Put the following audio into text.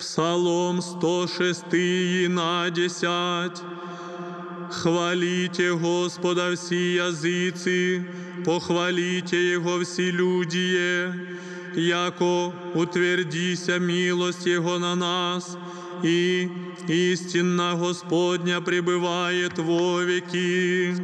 Псалом 106 на 10. Хвалите Господа всі язиці, похвалите Его всі люди, яко утвердися милость Его на нас, і істинна Господня пребывает во веки.